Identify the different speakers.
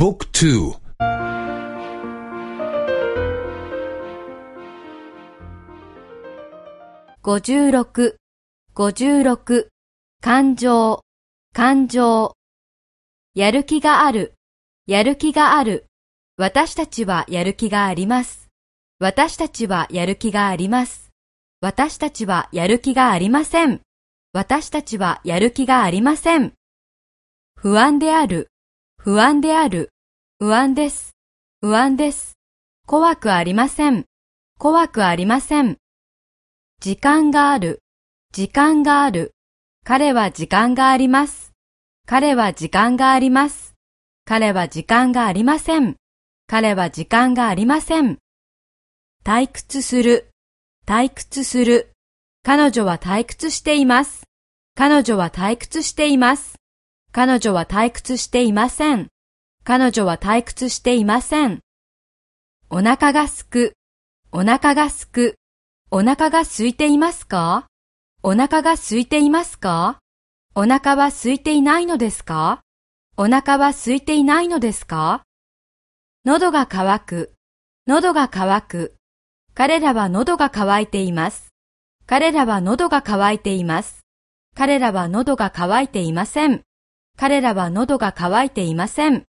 Speaker 1: บุ๊กทู
Speaker 2: 56、56、感情、感情。やる気がある、やる気がある。私たちはやる気があります。私たちはやる気があります。私たちはやる気がありません。私たちはやる気がありません。不安である、 不安である、不安です、不安です。怖くありません、怖くありません。時間がある、時間がある。彼は時間があります。彼は時間があります。彼は時間がありません。彼は時間がありません。退屈する、退屈する。彼女は退屈しています。彼女は退屈しています。彼女は退屈していません。彼女は退屈していません。お腹がすく、お腹がすく。お腹が空いていますか？お腹が空いていますか？お腹は空いていないのですか？お腹は空いていないのですか？喉が渇く、喉が渇く。彼らは喉が渇いています。彼らは喉が渇いています。彼らは喉が渇いていません。彼らは喉が渇いていません。